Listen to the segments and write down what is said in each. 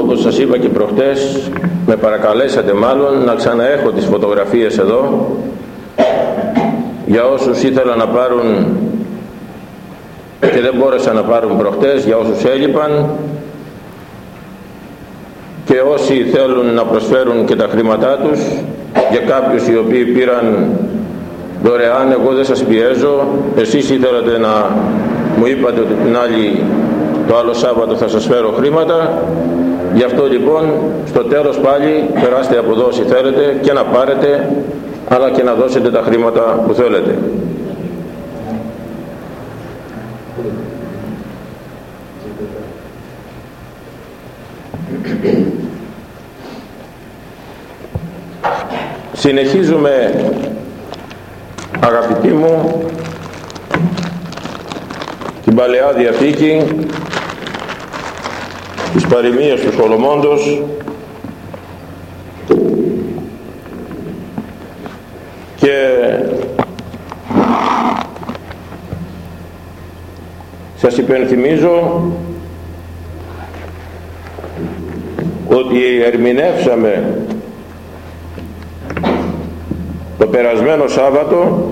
όπως σας είπα και προχτές με παρακαλέσατε μάλλον να ξαναέχω τις φωτογραφίες εδώ. Για όσους ήθελαν να πάρουν και δεν μπόρεσαν να πάρουν προχτές για όσους έλειπαν και όσοι θέλουν να προσφέρουν και τα χρήματά τους για κάποιους οι οποίοι πήραν δωρεάν εγώ δεν σας πιέζω. Εσείς ήθελατε να μου είπατε ότι την άλλη το άλλο Σάββατο θα σας φέρω χρήματα. Γι' αυτό λοιπόν στο τέλος πάλι περάστε από εδώ όσοι θέλετε και να πάρετε αλλά και να δώσετε τα χρήματα που θέλετε. Συνεχίζουμε αγαπητοί μου την Παλαιά Διαθήκη τις παροιμίες του Σολομώντος και σας υπενθυμίζω ότι ερμηνεύσαμε το περασμένο Σάββατο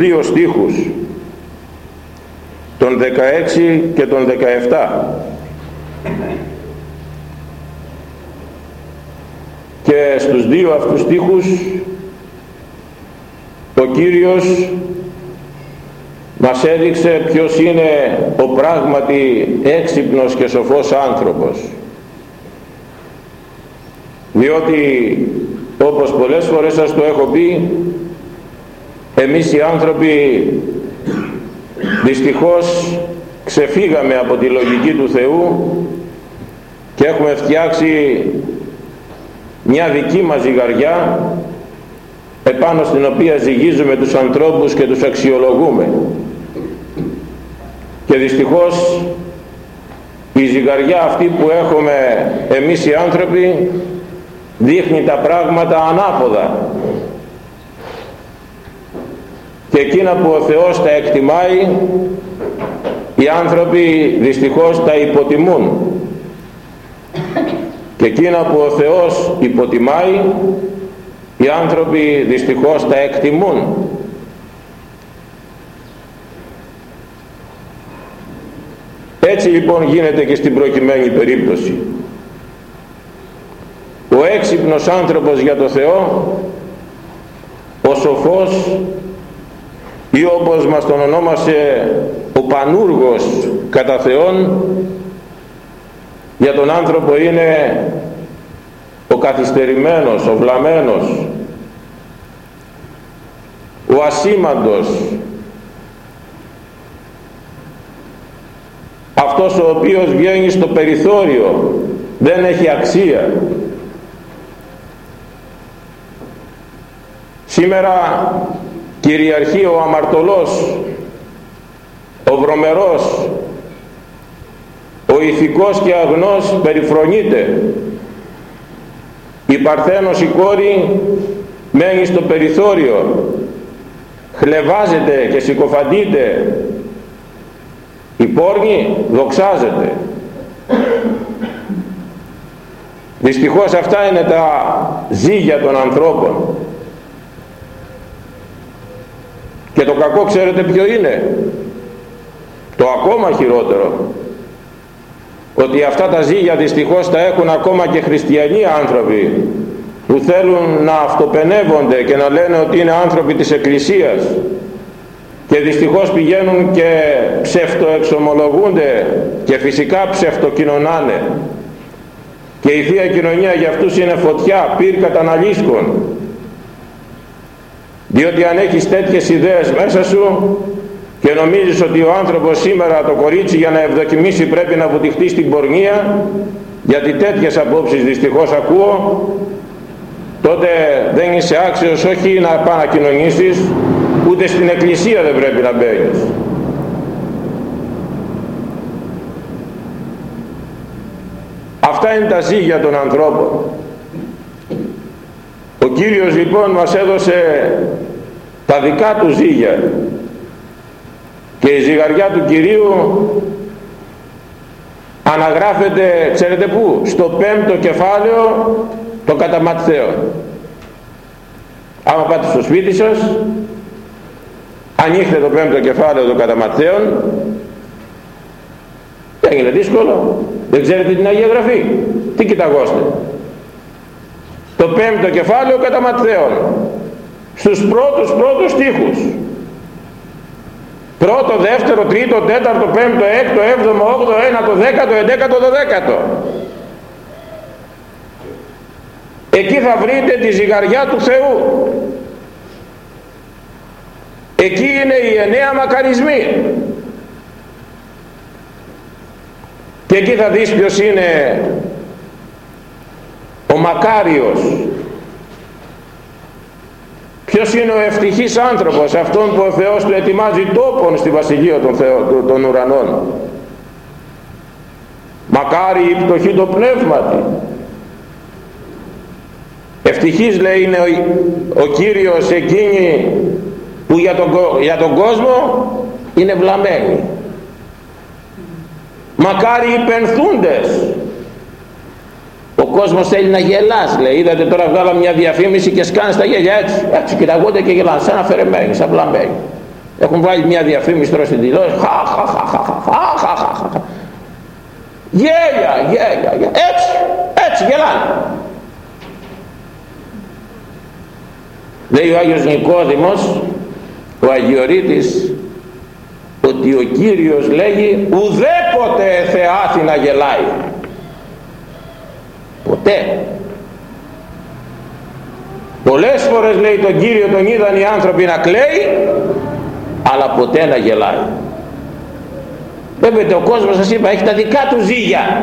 δύο στίχους τον 16 και τον 17 και στους δύο αυτούς στίχους ο Κύριος μας έδειξε ποιος είναι ο πράγματι έξυπνος και σοφός άνθρωπος. Διότι όπως πολλές φορές σας το έχω πει εμείς οι άνθρωποι δυστυχώς ξεφύγαμε από τη λογική του Θεού και έχουμε φτιάξει μια δική μας ζυγαριά επάνω στην οποία ζυγίζουμε τους ανθρώπους και τους αξιολογούμε. Και δυστυχώς η ζυγαριά αυτή που έχουμε εμείς οι άνθρωποι δείχνει τα πράγματα ανάποδα και εκείνα που ο Θεός τα εκτιμάει οι άνθρωποι δυστυχώς τα υποτιμούν. Και εκείνα που ο Θεός υποτιμάει οι άνθρωποι δυστυχώς τα εκτιμούν. Έτσι λοιπόν γίνεται και στην προκειμένη περίπτωση. Ο έξυπνος άνθρωπος για το Θεό ο σοφός ή όπως μας τον ονόμασε ο πανούργος κατά Θεόν για τον άνθρωπο είναι ο καθυστερημένος, ο βλαμένος ο ασήμαντος. Αυτός ο οποίος βγαίνει στο περιθώριο δεν έχει αξία. Σήμερα κυριαρχεί ο αμαρτωλός ο βρωμερός ο ηθικός και αγνός περιφρονείται. Η Παρθένος η κόρη μένει στο περιθώριο χλεβάζεται και συκοφαντείται. Η πόρνη δοξάζεται. Δυστυχώς αυτά είναι τα ζύγια των ανθρώπων και το κακό ξέρετε ποιο είναι; Το ακόμα χειρότερο ότι αυτά τα ζύγια δυστυχώς τα έχουν ακόμα και χριστιανοί άνθρωποι που θέλουν να αυτοπενεύονται και να λένε ότι είναι άνθρωποι της Εκκλησίας και δυστυχώς πηγαίνουν και ψευτοεξομολογούνται και φυσικά ψευτοκοινωνάνε. Και η Θεία Κοινωνία για αυτούς είναι φωτιά, πυρ καταναλύσκων διότι αν έχεις τέτοιες ιδέες μέσα σου και νομίζεις ότι ο άνθρωπος σήμερα το κορίτσι για να ευδοκιμήσει πρέπει να βουτυχτεί στην πορνεία γιατί τέτοιες απόψεις δυστυχώς ακούω τότε δεν είσαι άξιος όχι να πάει να κοινωνήσεις ούτε στην εκκλησία δεν πρέπει να μπαίνεις. Αυτά είναι τα ζύγια των ανθρώπων. ο Κύριος λοιπόν μας έδωσε τα δικά του ζύγια. Και η ζυγαριά του Κυρίου αναγράφεται ξέρετε πού; Στο πέμπτο κεφάλαιο το κατά άμα πάτε στο σπίτι σας ανοίξτε το πέμπτο κεφάλαιο των καταματθέων δεν είναι δύσκολο. Δεν ξέρετε την Αγία Γραφή. Τι κοιταγώστε το πέμπτο κεφάλαιο κατά Ματθαίων στους πρώτους πρώτους στίχους. Πρώτο, δεύτερο, τρίτο, τέταρτο, πέμπτο, έκτο, έβδομο, όγδο, ένατο, δέκατο, εντέκατο, δωδέκατο. Εκεί θα βρείτε τη ζυγαριά του Θεού. Εκεί είναι οι εννέα μακαρισμοί. Και εκεί θα δεις ποιος είναι ο μακάριος. Ποιος είναι ο ευτυχής άνθρωπος αυτόν που ο Θεός του ετοιμάζει τόπον στη βασιλεία των, Θεό, των ουρανών. Μακάρι η πτωχή το πνεύματι ευτυχής λέει είναι ο, ο Κύριος εκείνη που για τον, για τον κόσμο είναι βλαμμένοι μακάρι οι πενθούντες ο κόσμος θέλει να γελάς λέει. Είδατε τώρα βγάλαμε μια διαφήμιση και σκάνε στα γέλια έτσι. Έτσι κοιταγόνται και γελάνε σαν αφαιρεμένοι σαν βλαμμένοι έχουν βάλει μια διαφήμιση τώρα στην τηλεόραση. Χα χα χα χα χα χα χα γέλια γέλια. Έτσι έτσι γελάνε. Λέει ο Άγιος Νικόδημος ο Αγιορείτης ότι ο Κύριος λέγει ουδέποτε θεάθη να γελάει ποτέ. Πολλές φορές λέει τον Κύριο τον είδαν οι άνθρωποι να κλαίει αλλά ποτέ να γελάει. Βέβαια ο κόσμος σας είπα έχει τα δικά του ζύγια.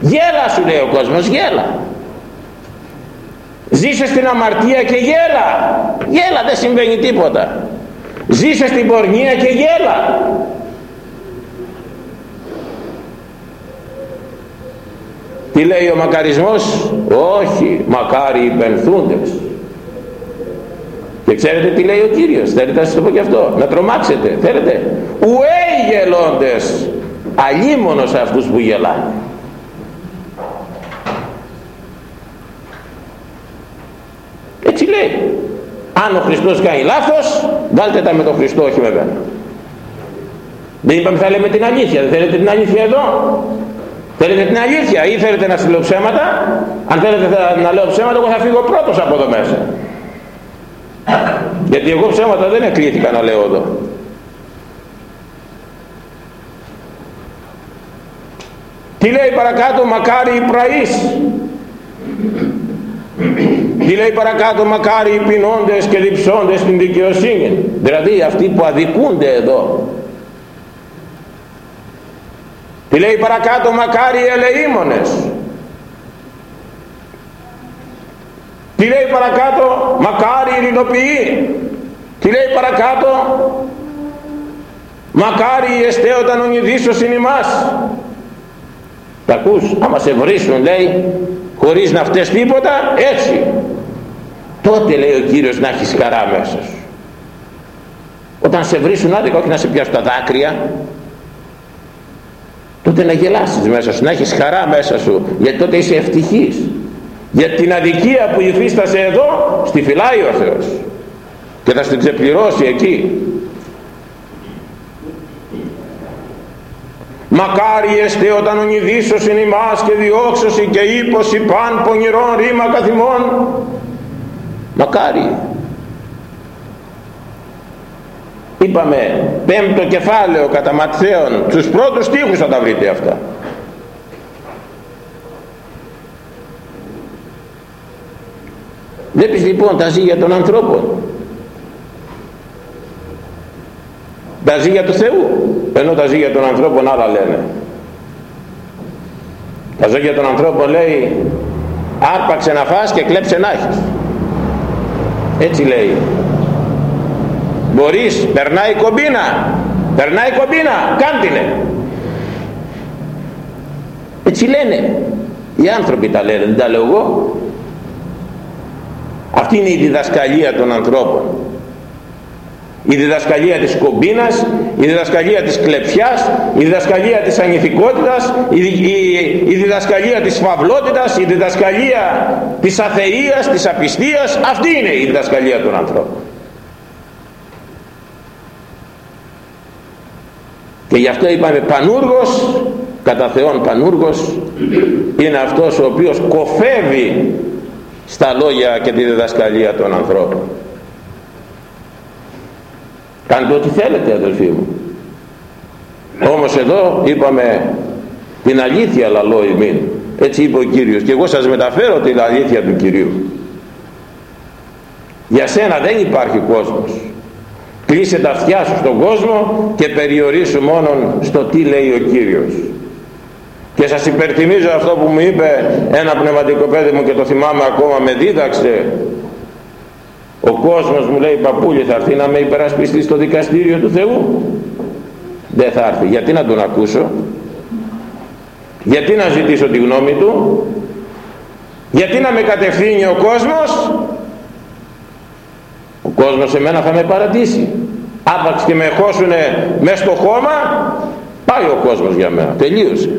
Γέλα σου λέει ο κόσμος γέλα. Ζήσε στην αμαρτία και γέλα. Γέλα δεν συμβαίνει τίποτα. Ζήσε στην πορνεία και γέλα τι λέει ο μακαρισμός; Όχι μακάρι οι πενθούντες και ξέρετε τι λέει ο Κύριος; Θέλετε να σας το πω και αυτό να τρομάξετε θέλετε; Ουέ γελώντες αλίμονος αυτούς που γελάνε. Έτσι λέει. Αν ο Χριστός κάνει λάθος βάλτε τα με τον Χριστό όχι με μένα. Δεν είπαμε θα λέμε την αλήθεια δεν θέλετε την αλήθεια εδώ θέλετε την αλήθεια ή θέλετε να στείλω ψέματα; Αν θέλετε να λέω ψέματα εγώ θα φύγω πρώτος από εδώ μέσα. Γιατί εγώ ψέματα δεν εκλήθηκα να λέω εδώ. Τι λέει παρακάτω μακάρι η πραής τι λέει παρακάτω μακάρι οι πεινώντες και διψώντες στην δικαιοσύνη; Δηλαδή αυτοί που αδικούνται εδώ τι λέει παρακάτω μακάρι οι ελεήμονες τι λέει παρακάτω μακάρι οι ρινοποιοί τι λέει παρακάτω μακάρι οι εστέωταν ονειδήσος είναι ημάς τα ακούς άμα σε βρίσουν λέει χωρίς να φταίς τίποτα έτσι. Τότε λέει ο Κύριος να έχεις χαρά μέσα σου. Όταν σε βρίσουν άδικα όχι να σε πιάσουν τα δάκρυα τότε να γελάσεις μέσα σου να έχεις χαρά μέσα σου γιατί τότε είσαι ευτυχής. Για την αδικία που υφίστασε εδώ στη φυλάει ο Θεός. Και θα στην ξεπληρώσει εκεί. Μακάρι εστέ όταν ονειδήσωσιν ημάς και διώξωση και ύποση παν πονηρών ρήμα καθημών. Μακάρι είπαμε πέμπτο κεφάλαιο κατά Ματθαίων τους πρώτους στίχους θα τα βρείτε αυτά. Βλέπεις λοιπόν τα ζήγια των ανθρώπων τα ζήγια του Θεού ενώ τα ζήγια των ανθρώπων άλλα λένε. Τα ζώγια των ανθρώπων λέει άρπαξε να φας και κλέψε να έχεις έτσι λέει μπορείς περνάει κομπίνα. Περνάει κομπίνα κάντινε έτσι λένε. Οι άνθρωποι τα λένε δεν τα λέω εγώ. Αυτή είναι η διδασκαλία των ανθρώπων. Η διδασκαλία της κομπίνας, η διδασκαλία της κλεψιάς, η διδασκαλία της ανηθικότητας, η, η, η διδασκαλία της φαυλότητας, η διδασκαλία της αθείας, της απιστίας. Αυτή είναι η διδασκαλία των ανθρώπων. Και γι' αυτό είπαμε πανούργος, κατά Θεόν πανούργος, είναι αυτός ο οποίος κοφεύει στα λόγια και τη διδασκαλία των ανθρώπων. Κάντε ό,τι θέλετε αδελφοί μου. Όμως εδώ είπαμε την αλήθεια λαλό ημίν. Έτσι είπε ο Κύριος και εγώ σας μεταφέρω την αλήθεια του Κυρίου. Για σένα δεν υπάρχει κόσμος. Κλείσε τα αυτιά σου στον κόσμο και περιορίσου μόνον στο τι λέει ο Κύριος. Και σας υπερτιμίζω αυτό που μου είπε ένα πνευματικό παιδί μου και το θυμάμαι ακόμα με δίδαξε ο κόσμος μου λέει παππούλη θα έρθει να με υπερασπιστεί στο δικαστήριο του Θεού δεν θα έρθει. Γιατί να τον ακούσω; Γιατί να ζητήσω τη γνώμη του; Γιατί να με κατευθύνει ο κόσμος; Ο κόσμος εμένα θα με παρατήσει. Άπαξ και με χώσουνε μέσα στο χώμα πάει ο κόσμος για μένα τελείωσε.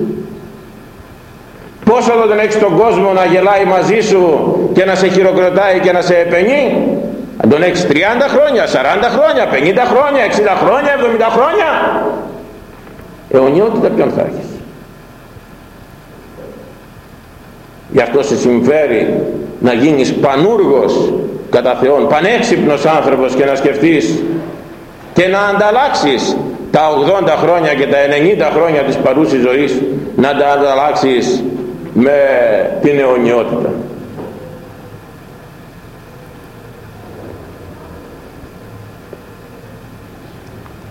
Πόσο δεν έχεις τον κόσμο να γελάει μαζί σου και να σε χειροκροτάει και να σε επενεί; Αν τον έχεις 30 χρόνια, 40 χρόνια, 50 χρόνια, 60 χρόνια, 70 χρόνια αιωνιότητα ποιον θα έχεις. Γι' αυτό σε συμφέρει να γίνεις πανούργος κατά Θεόν, πανέξυπνος άνθρωπος και να σκεφτείς και να ανταλλάξεις τα 80 χρόνια και τα 90 χρόνια της παρούσης ζωής να τα ανταλλάξεις με την αιωνιότητα.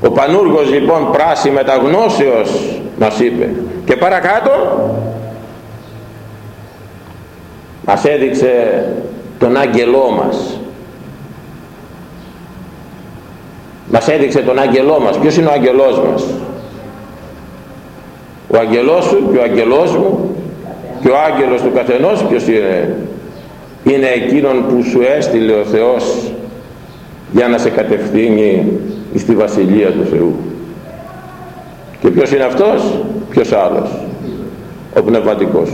Ο Πανούργος λοιπόν πράσι μεταγνώσεως μας είπε. Και παρακάτω μας έδειξε τον άγγελό μας. Μας έδειξε τον άγγελό μας. Ποιος είναι ο άγγελός μας; Ο άγγελός σου και ο άγγελός μου και ο άγγελος του καθενός. Ποιος είναι; Είναι εκείνον που σου έστειλε ο Θεός για να σε κατευθύνει στη Βασιλεία του Θεού. Και ποιος είναι αυτός; Ποιος άλλος; Ο πνευματικός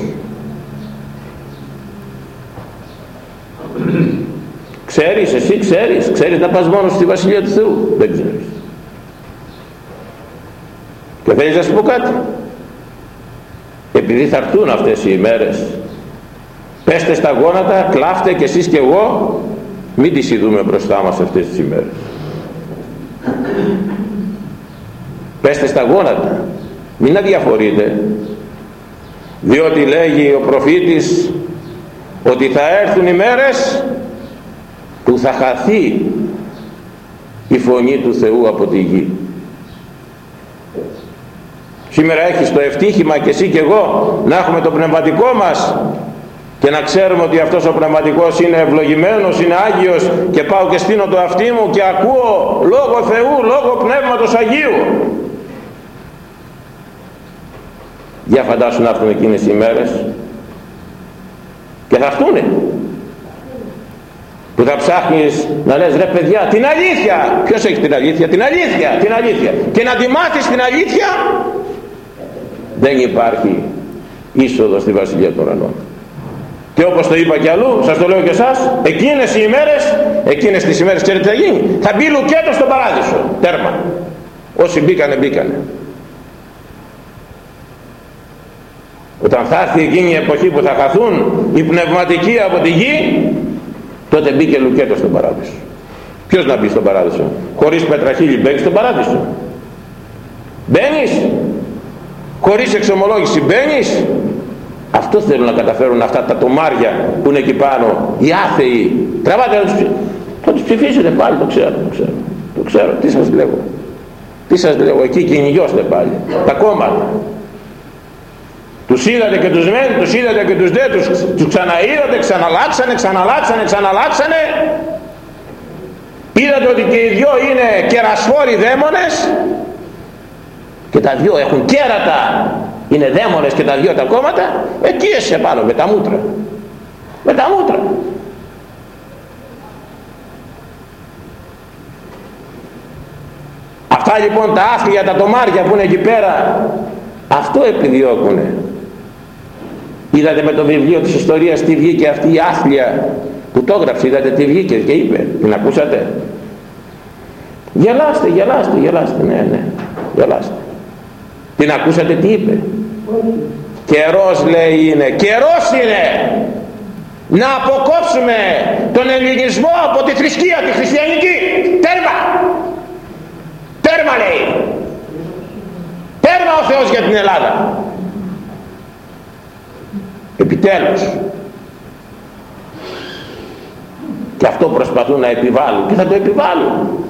ξέρεις εσύ ξέρεις. Ξέρεις να πας μόνος στη Βασιλεία του Θεού. Δεν ξέρεις. Και θέλεις να σου πω κάτι. Επειδή θα έρθουν αυτές οι ημέρες πέστε στα γόνατα κλάφτε και εσείς και εγώ. Μην τις ειδούμε μπροστά μας αυτές τις ημέρες. Πέστε στα γόνατα. Μην αδιαφορείτε. Διότι λέγει ο προφήτης ότι θα έρθουν οι μέρες που θα χαθεί η φωνή του Θεού από τη γη σήμερα έχεις το ευτύχημα και εσύ και εγώ να έχουμε το πνευματικό μας και να ξέρουμε ότι αυτός ο πνευματικός είναι ευλογημένος, είναι Άγιος και πάω και στείνω το αυτί μου και ακούω λόγω Θεού, λόγω Πνεύματος Αγίου. Για φαντάσου να έρθουν εκείνες οι μέρες και θα έρθουνε που θα ψάχνεις να λες ρε παιδιά την αλήθεια ποιος έχει την αλήθεια; Την αλήθεια την αλήθεια και να τη μάθεις την αλήθεια δεν υπάρχει είσοδος στη Βασιλεία των Ουρανών και όπως το είπα και αλλού, σας το λέω και εσάς, εκείνες οι ημέρες, εκείνες τις ημέρες ξέρετε τι θα γίνει; Θα μπει λουκέτο στον παράδεισο. Τέρμα. Όσοι μπήκανε, μπήκανε. Όταν θα έρθει εκείνη η εποχή που θα χαθούν οι πνευματικοί από τη γη, τότε μπήκε λουκέτο στον παράδεισο. Ποιος να μπει στον παράδεισο; Χωρίς πετραχύλι μπαίνεις στον παράδεισο. Μπαίνεις. Χωρίς εξομολόγηση μπαίνεις. Αυτό θέλουν να καταφέρουν αυτά τα τομάρια που είναι εκεί πάνω, οι άθεοι. Τραβάτε να τους, θα τους ψηφίσετε πάλι, το ξέρω, το ξέρω. Το ξέρω, τι σας λέω. Τι σας λέω, εκεί κυνηγιώστε πάλι. Τα κόμματα. Τους είδατε και τους μεν, τους είδατε και τους δε, τους, τους ξαναείδατε, ξαναλάξανε, ξαναλάξανε, ξαναλάξανε. Είδατε ότι και οι δυο είναι κερασφόροι δαίμονες και τα δυο έχουν κέρατα είναι δαίμονες και τα δυο τα κόμματα εκεί είσαι πάνω με τα μούτρα. Με τα μούτρα. Πάει λοιπόν τα άθλια τα τομάρια που είναι εκεί πέρα αυτό επιδιώκουνε είδατε με το βιβλίο της ιστορίας τι βγήκε αυτή η άθλια που το έγραψε είδατε τι βγήκε και είπε την ακούσατε; Γελάστε γελάστε γελάστε ναι ναι γελάστε. Την ακούσατε τι είπε; Καιρός λέει είναι καιρός είναι να αποκόψουμε τον ελληνισμό από τη θρησκεία τη χριστιανική. Τέρμα. Τέρμα λέει. Τέρμα ο Θεός για την Ελλάδα επιτέλους. Και αυτό προσπαθούν να επιβάλλουν. Και θα το επιβάλλουν.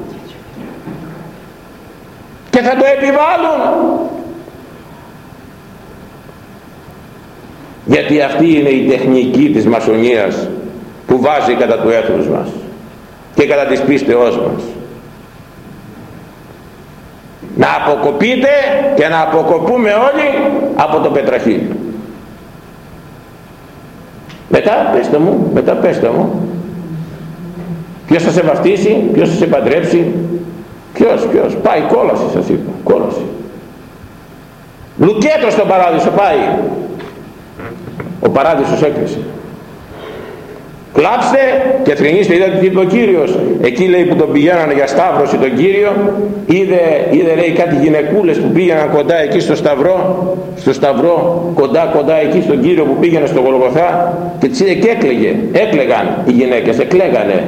Και θα το επιβάλλουν. Γιατί αυτή είναι η τεχνική της μασονίας που βάζει κατά του έθνους μας και κατά της πίστεώς μας. Να αποκοπείτε και να αποκοπούμε όλοι από το πετραχύλι μετά πέστε μου μετά πέστε μου. Ποιος θα σε βαφτίσει ποιος θα σε παντρέψει ποιος ποιος. Πάει κόλαση σας είπα κόλαση. Λουκέτος στον παράδεισο πάει. Ο παράδεισος έκλεισε κλάψτε και θρηνήστε είδατε τι είπε ο Κύριος. Εκεί λέει που τον πηγαίνανε για σταύρωση τον Κύριο είδε, είδε λέει κάτι γυναικούλες που πήγαιναν κοντά εκεί στο σταυρό στο σταυρό κοντά κοντά εκεί στον Κύριο που πήγαινε στο Γολγοθά και τις είδε και έκλαιγε. Έκλεγαν οι γυναίκες εκλέγανε.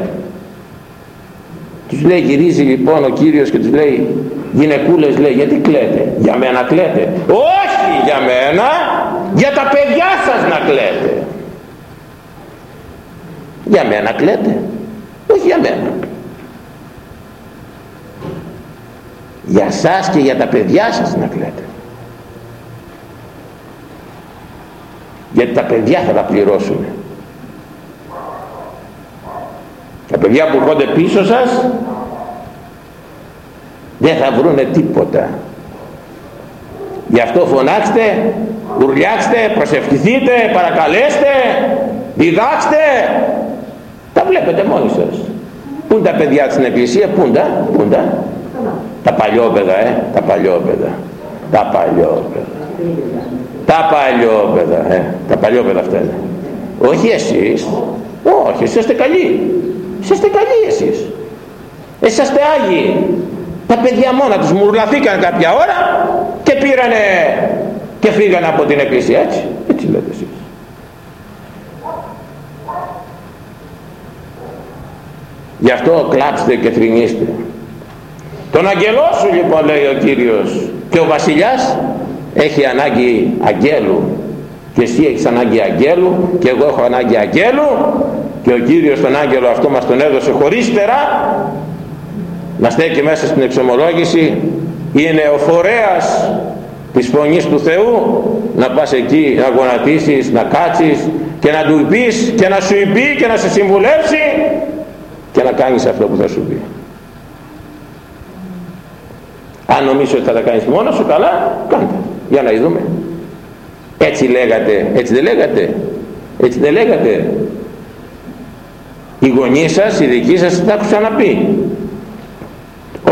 Τους λέει γυρίζει λοιπόν ο Κύριος και τους λέει γυναικούλες λέει γιατί κλαίτε; Για μένα κλαίτε όχι για μένα για τα παιδιά σας να κλαίτε για μένα κλαίτε. Όχι για μένα. Για σας και για τα παιδιά σας να κλαίτε. Γιατί τα παιδιά θα τα πληρώσουν τα παιδιά που έρχονται πίσω σας δεν θα βρούνε τίποτα. Γι' αυτό φωνάξτε ουρλιάξτε, προσευχηθείτε, παρακαλέστε διδάξτε τα βλέπετε μόνοι σας. Πού είναι τα παιδιά στην εκκλησία πού είναι πού είναι τα; Παλιόπαιδα ε τα παλιόπαιδα τα παλιόπαιδα. Τα παλιόπαιδα ε τα παλιόπαιδα αυτά είναι. Όχι εσείς. Όχι εσείς είστε καλοί. Είστε καλοί εσείς. Εσείς είστε Άγιοι. Τα παιδιά μόνα τους μουρλαθήκαν κάποια ώρα και πήρανε και φύγανε από την εκκλησία έτσι. Έτσι λέτε εσείς γι' αυτό κλάψτε και θρηνήστε. Τον αγγελό σου λοιπόν λέει ο Κύριος και ο βασιλιάς έχει ανάγκη αγγέλου. Και εσύ έχεις ανάγκη αγγέλου και εγώ έχω ανάγκη αγγέλου και ο Κύριος τον άγγελο αυτό μας τον έδωσε χωρίστερα να στέκει μέσα στην εξομολόγηση είναι ο φορέας της φωνής του Θεού να πας εκεί να γονατίσεις, να κάτσεις και να του πεις και να σου πει και να σε συμβουλεύσει και να κάνεις αυτό που θα σου πει. Αν νομίζεις ότι θα τα κάνεις μόνος σου καλά κάντε. Για να δούμε έτσι λέγατε έτσι δεν λέγατε. Έτσι δεν λέγατε. Οι γονείς σας οι δικοί σας τα άκουσαν να πει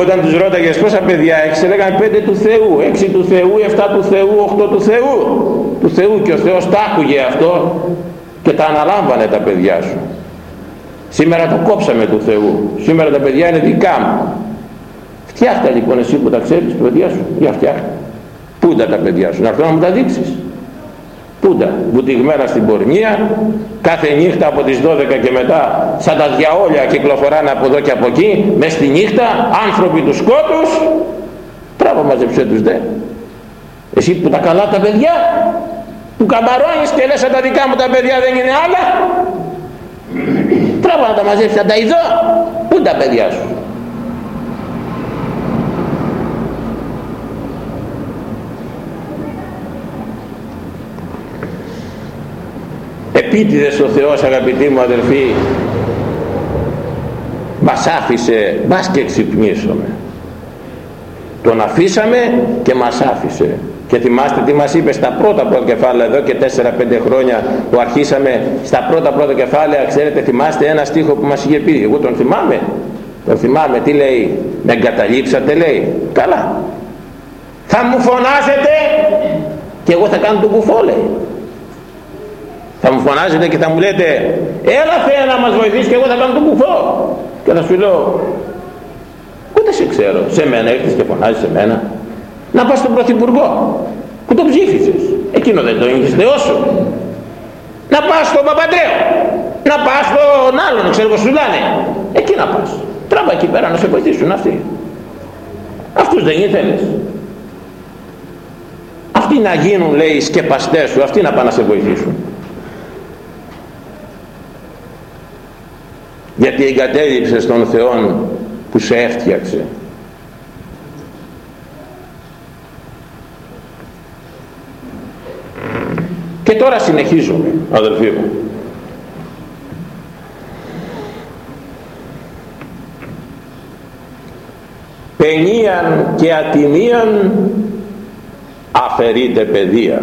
όταν τους ρώταγες πόσα παιδιά έχεις λέγανε πέντε του Θεού έξι του Θεού, εφτά του Θεού, οχτώ του Θεού. Του Θεού και ο Θεός τα άκουγε αυτό και τα αναλάμβανε τα παιδιά σου σήμερα το κόψαμε του Θεού. Σήμερα τα παιδιά είναι δικά μου. Φτιάχτα λοιπόν εσύ που τα ξέρεις τα παιδιά σου. Για φτιάχτα. Πού είναι τα παιδιά σου. Να έρθω να μου τα δείξεις. Πούντα, βουτυγμένα στην πορνεία, κάθε νύχτα από τις 12 και μετά σαν τα διαόλια κυκλοφοράνε από εδώ και από εκεί, μες στη νύχτα, άνθρωποι τους σκότους, τράβο μαζεψέ τους δε. Εσύ που τα καλά τα παιδιά, που καμπαρώνεις και λες τα δικά μου τα παιδιά δεν είναι άλλα, τράβο να τα μαζέψεις, να τα ειδώ, πού τα παιδιά σου; επίτηδες ο Θεός αγαπητοί μου αδελφοί μας άφησε μας και ξυπνήσουμε τον αφήσαμε και μας άφησε και θυμάστε τι μας είπε στα πρώτα πρώτα κεφάλαια εδώ και 4-5 χρόνια που αρχίσαμε στα πρώτα πρώτα κεφάλαια. Ξέρετε θυμάστε ένα στίχο που μας είχε πει. Εγώ τον θυμάμαι. Τον θυμάμαι. Τι λέει; Με εγκαταλείψατε λέει. Καλά. Θα μου φωνάζετε και εγώ θα κάνω τον κουφό λέει. Θα μου φωνάζετε και θα μου λέτε έλα Θεέ να μας βοηθήσει και εγώ θα κάνω τον κουφό και θα σου λέω ούτε σε ξέρω. Σε μένα έρθεις και φωνάζεις σε μένα να πας στον Πρωθυπουργό που τον ψήφισες. Εκείνο δεν το είχες Θεό σου να πας στον Παπαντρέο. Να πας στον άλλον ξέρω πως σου λένε. Εκεί να πας. Τράβα εκεί πέρα να σε βοηθήσουν αυτοί. Αυτούς δεν ήθελες. Αυτοί να γίνουν λέει οι σκεπαστές σου αυτοί να πάνε να σε βοηθήσουν. Γιατί εγκατέλειψες τον Θεό που σε έφτιαξε και τώρα συνεχίζουμε αδελφοί μου. Παινίαν και ατιμίαν αφαιρείται παιδεία.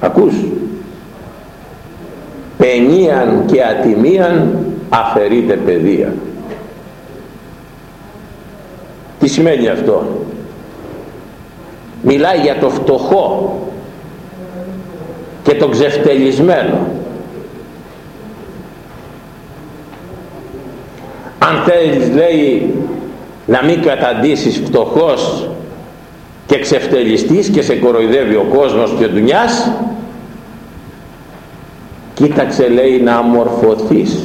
Ακούς. Παινίαν και ατιμίαν αφαιρείται παιδεία. Τι σημαίνει αυτό; Μιλάει για το φτωχό και το ξεφτελισμένο. Αν θέλεις λέει να μην καταντήσεις φτωχός και ξεφτελιστής και σε κοροϊδεύει ο κόσμος και ο δουλειάς κοίταξε λέει να αμορφωθείς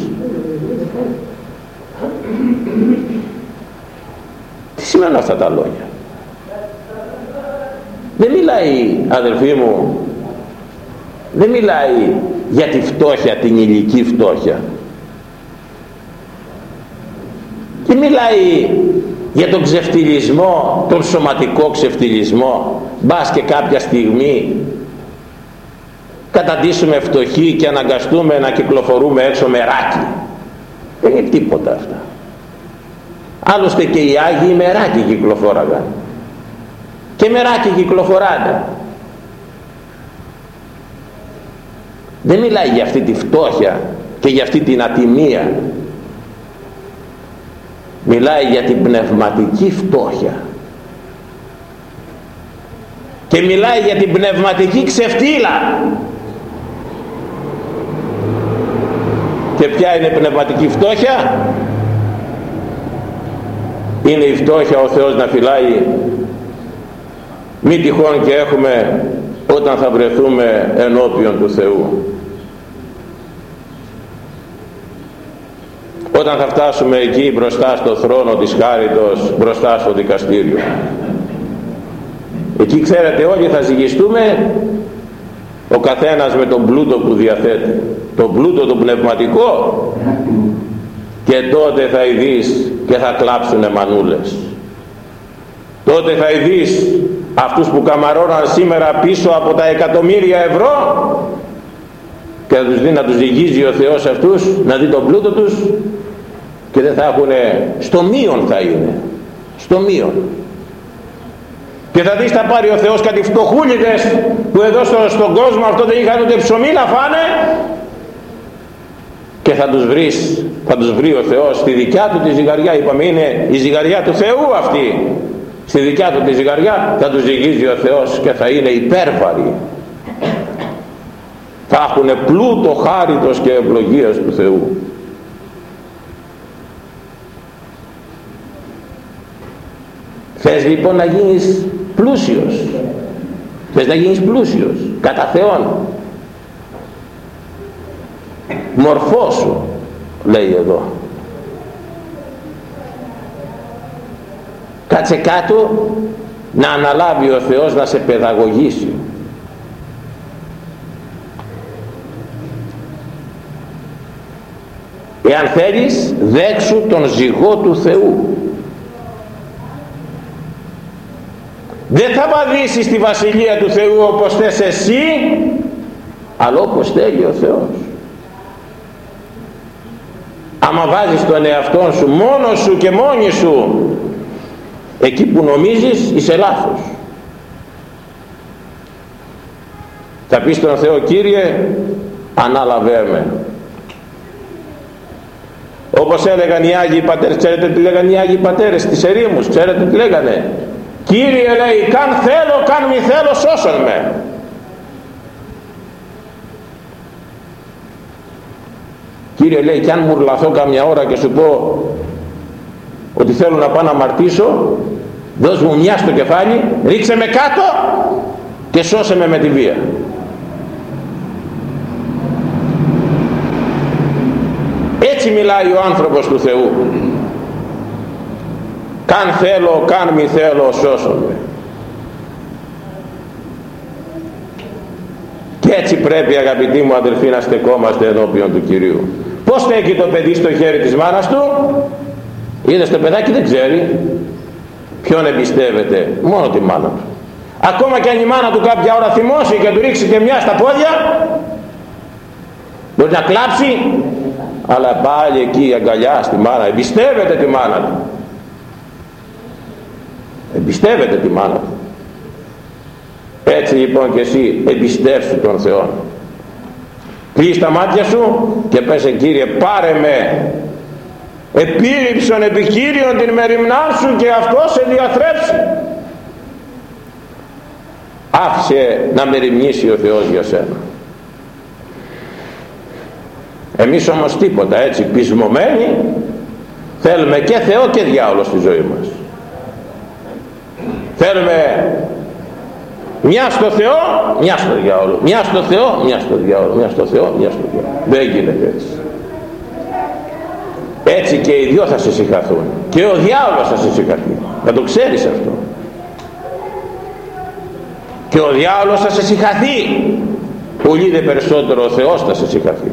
τι σημαίνουν αυτά τα λόγια; Δεν μιλάει αδελφοί μου. Δεν μιλάει για τη φτώχεια την ηλική φτώχεια. Και μιλάει για τον ξεφτυλισμό τον σωματικό ξεφτυλισμό. Μπας και κάποια στιγμή καταντήσουμε φτωχοί και αναγκαστούμε να κυκλοφορούμε έξω μεράκι δεν είναι τίποτα αυτά. Άλλωστε και οι Άγιοι μεράκι κυκλοφόραγαν και μεράκι κυκλοφοράνε. Δεν μιλάει για αυτή τη φτώχεια και για αυτή την ατιμία. Μιλάει για την πνευματική φτώχεια. Και μιλάει για την πνευματική ξεφτύλα. Και ποια είναι η πνευματική φτώχεια; Είναι η φτώχεια ο Θεός να φυλάει μη τυχόν και έχουμε όταν θα βρεθούμε ενώπιον του Θεού. Όταν θα φτάσουμε εκεί μπροστά στο θρόνο της χάριτος μπροστά στο δικαστήριο. Εκεί ξέρετε όλοι θα ζυγιστούμε ο καθένας με τον πλούτο που διαθέτει. Τον πλούτο το πνευματικό. Και τότε θα ειδείς και θα κλάψουνε μανούλες. Τότε θα ειδείς αυτούς που καμαρώναν σήμερα πίσω από τα εκατομμύρια ευρώ και θα τους δει να τους διηγίζει ο Θεός αυτούς να δει τον πλούτο τους και δεν θα έχουν στο μείον θα είναι στο μείον. Και θα δεις θα πάρει ο Θεός κάτι φτωχούλιδες που εδώ στο, στον κόσμο αυτό δεν είχαν ούτε ψωμί να φάνε και θα τους βρεις θα τους βρει ο Θεός στη δικιά του τη ζυγαριά είπαμε είναι η ζυγαριά του Θεού αυτή στη δικιά του τη ζυγαριά θα τους ζυγίζει ο Θεός και θα είναι υπέρβαροι. Θα έχουν πλούτο χάριτος και ευλογίας του Θεού. Θες λοιπόν να γίνεις πλούσιος. Θες να γίνεις πλούσιος κατά Θεόν. Μορφώσου λέει εδώ κάτσε κάτω να αναλάβει ο Θεός να σε παιδαγωγήσει. Εάν θέλεις δέξου τον ζυγό του Θεού. Δεν θα βαδίσεις στη Βασιλεία του Θεού όπως θες εσύ αλλά όπως θέλει ο Θεός. Άμα βάζεις τον εαυτό σου μόνος σου και μόνη σου εκεί που νομίζεις είσαι λάθος. Θα πεις στον Θεό Κύριε ανάλαβέ με όπως έλεγαν οι Άγιοι Πατέρες ξέρετε τι λέγανε οι Άγιοι Πατέρες στις ερήμους ξέρετε τι λέγανε. Κύριε λέει καν θέλω καν μη θέλω σώσον με Κύριε λέει κι αν μουρλαθώ καμιά ώρα και σου πω ότι θέλω να πάω να αμαρτήσω δώσ' μου μια στο κεφάλι ρίξε με κάτω και σώσε με με τη βία. Έτσι μιλάει ο άνθρωπος του Θεού. Καν θέλω καν μη θέλω σώσομαι και έτσι πρέπει αγαπητοί μου αδελφοί να στεκόμαστε ενώπιον του Κυρίου. Πως στέκει το παιδί στο χέρι της μάνας του; Είδες το παιδάκι δεν ξέρει. Ποιον εμπιστεύεται; Μόνο τη μάνα του. Ακόμα και αν η μάνα του κάποια ώρα θυμώσει και του ρίξει και μια στα πόδια μπορεί να κλάψει. Αλλά πάλι εκεί η αγκαλιά στη μάνα. Εμπιστεύεται τη μάνα του. Εμπιστεύεται τη μάνα του. Έτσι λοιπόν και εσύ εμπιστεύσου τον Θεό. Κλείς τα μάτια σου και πέσε Κύριε πάρε με επίρρηψον επικύριον την μεριμνά σου και αυτός σε διαθρέψει. Άφησε να μεριμνήσει ο Θεός για σένα. Εμείς όμως τίποτα έτσι πεισμωμένοι θέλουμε και Θεό και διάολο στη ζωή μας. Θέλουμε μια στο Θεό μια στο διάολο. Μια στο Θεό μια στο διάολο. Μια στο Θεό μια στο διάολο. Δεν γίνεται έτσι έτσι και οι δυο θα σε συγχαθούν και ο διάολος θα σε συγχαθεί να το ξέρεις αυτό. Και ο διάολος θα σε συγχαθεί πολύ δε περισσότερο ο Θεός θα σε συγχαθεί